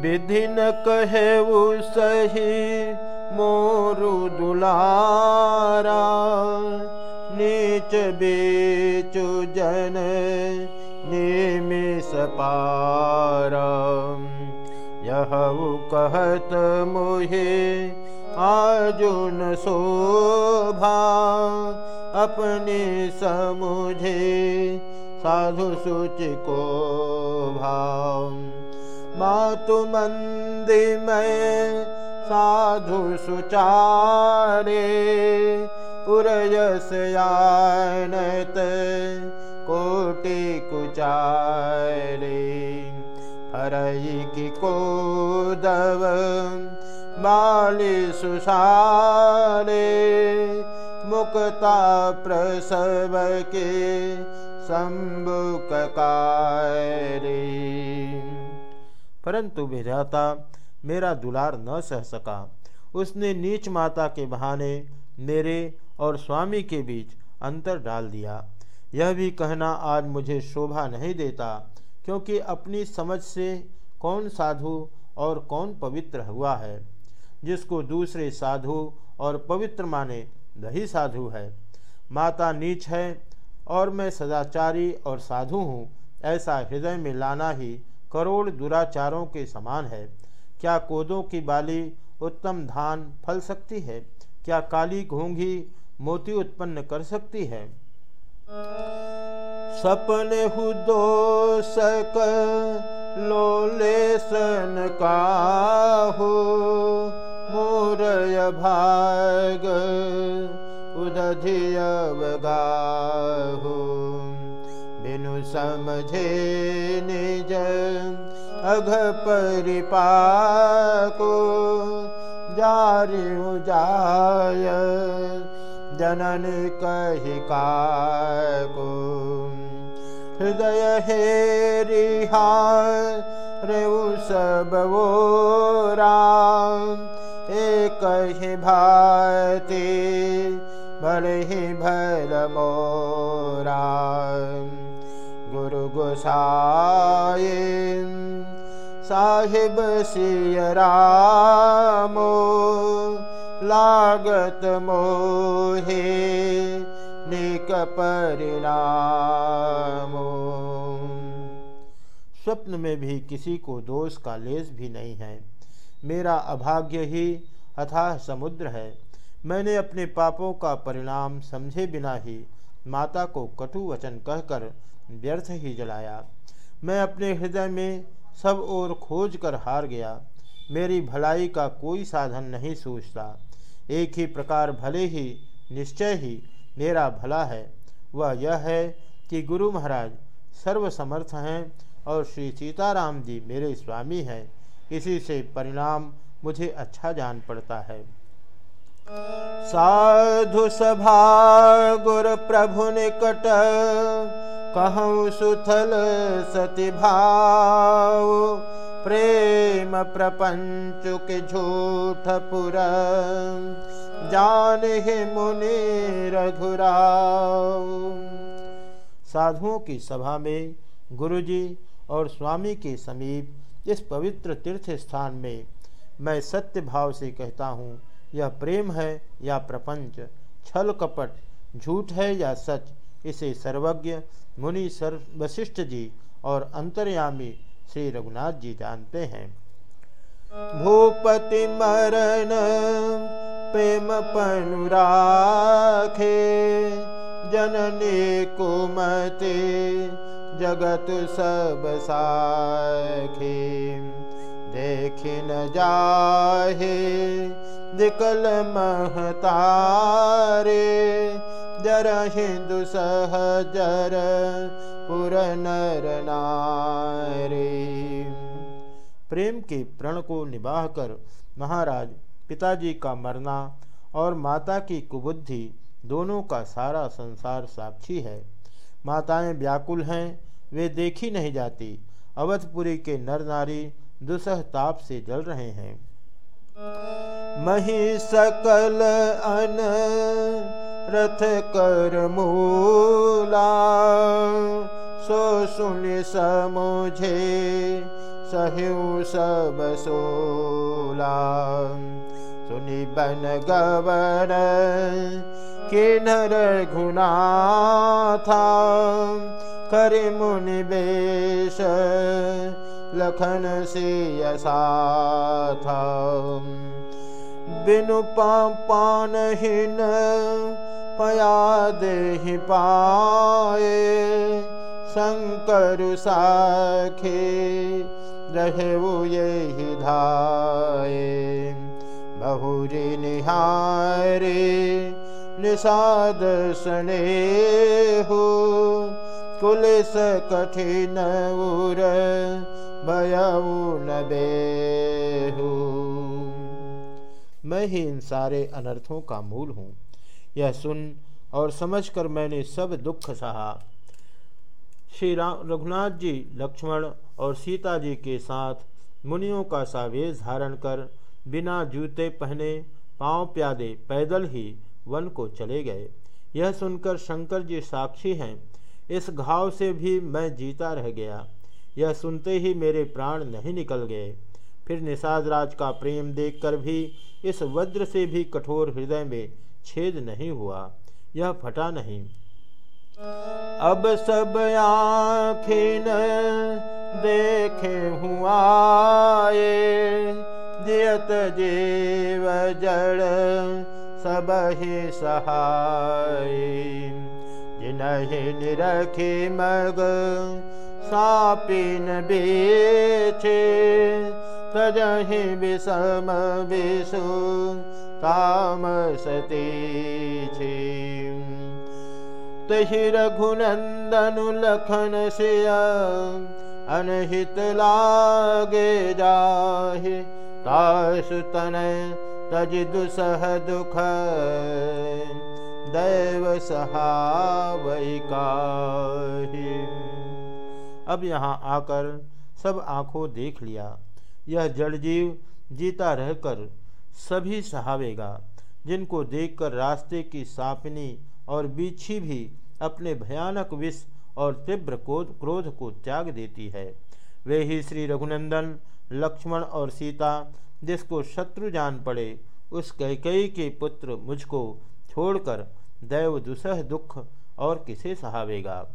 विधि न कहे सही, मोरु दुलारा। नीच बेचु जन निमिष पारा यह कहत मोहे, आजुन शोभा। अपने समुझे साधु सूच को भाव। मातु मंदी में साधु सुचारे उरयस आनत कोटि कुचारे। हरई की कोदव माली सुसारे, मुक्ता प्रसव के परंतु विधाता मेरा दुलार न सह सका। उसने नीच माता के बहाने मेरे और स्वामी के बीच अंतर डाल दिया। यह भी कहना आज मुझे शोभा नहीं देता, क्योंकि अपनी समझ से कौन साधु और कौन पवित्र हुआ है, जिसको दूसरे साधु और पवित्र माने वही साधु है। माता नीच है और मैं सदाचारी और साधु हूँ, ऐसा हृदय में लाना ही करोड़ दुराचारों के समान है। क्या कोदों की बाली उत्तम धान फल सकती है? क्या काली घोंघी मोती उत्पन्न कर सकती है? सपने लोले सन का हो, मोरय भाग। उदधियवगाहो बिनु समझे निज अघ परिपाको। जारि जाय, जनन कही को हृदय हे रिहा रेउ सब वो राम। एक ही भाती भले ही भल मोरा गुरु गोसाए साहिब सियरामो लागत मोहे निक परिणामो। स्वप्न में भी किसी को दोष का लेस भी नहीं है। मेरा अभाग्य ही अथाह समुद्र है। मैंने अपने पापों का परिणाम समझे बिना ही माता को कटु वचन कहकर व्यर्थ ही जलाया। मैं अपने हृदय में सब ओर खोज कर हार गया। मेरी भलाई का कोई साधन नहीं सोचता। एक ही प्रकार भले ही, निश्चय ही मेरा भला है। वह यह है कि गुरु महाराज सर्वसमर्थ हैं और श्री सीताराम जी मेरे स्वामी हैं। इसी से परिणाम मुझे अच्छा जान पड़ता है। साधु सभा गुर प्रभु निकट कहूँ सुथल सति भाव। प्रेम प्रपंच के झूठ पुर। जान ही मुनि रघुराव। साधुओं की सभा में गुरुजी और स्वामी के समीप इस पवित्र तीर्थ स्थान में मैं सत्य भाव से कहता हूँ यह प्रेम है या प्रपंच, छल कपट, झूठ है या सच, इसे सर्वज्ञ, मुनि सर्व वशिष्ठ जी और अंतर्यामी श्री रघुनाथ जी जानते हैं। भूपति मरण प्रेम पनुराखे जननी कुमते जगत सब साखे। न जाहे दिकल महतारे, जर हिंदु सहजर, पुर नर नारे। प्रेम के प्रण को निबाह कर महाराज पिताजी का मरना और माता की कुबुद्धि दोनों का सारा संसार साक्षी है। माताएँ व्याकुल हैं, वे देखी नहीं जाती। अवधपुरी के नर नारी दुसह ताप से जल रहे हैं। मही सकल अन रथ कर मूला। सो सुन समुझे सहु सब सोला। सुनि बन गवन किन्नर घुना था कर मुनि बेश लखन से यसा था बिनु पान हिन पया दे पाए। शंकर साखे रहे वो यही धाये बहुरी निहारे निषाद सने हो कुलिस कठिन उर नबे मैं ही इन सारे अनर्थों का मूल हूँ। यह सुन और समझकर मैंने सब दुख सहा। श्री राम रघुनाथ जी, लक्ष्मण और सीता जी के साथ मुनियों का सावेश धारण कर बिना जूते पहने पाँव प्यादे पैदल ही वन को चले गए। यह सुनकर शंकर जी साक्षी हैं। इस घाव से भी मैं जीता रह गया। यह सुनते ही मेरे प्राण नहीं निकल गए। फिर निषाद राज का प्रेम देखकर भी इस वज्र से भी कठोर हृदय में छेद नहीं हुआ। यह फटा नहीं। अब सब आखिन देखे हुआ जियत जीव जड़ सब ही सहाय। जिन्हें निरखी मग सापिन बेचे तजहि विषम विषु तामसती तहि रघुनंदनु लखन सिय अनहित लागे जाहि तासु तन तज दुसह दुख, दैव सहावैका अब यहाँ आकर सब आँखों देख लिया। यह जड़जीव जीता रहकर सभी सहावेगा, जिनको देखकर रास्ते की सापनी और बीछी भी अपने भयानक विष और तीव्र क्रोध को त्याग देती है। वे ही श्री रघुनंदन, लक्ष्मण और सीता, जिसको शत्रु जान पड़े, उस कैकई के पुत्र मुझको छोड़कर दैव दुसह दुख और किसे सहावेगा?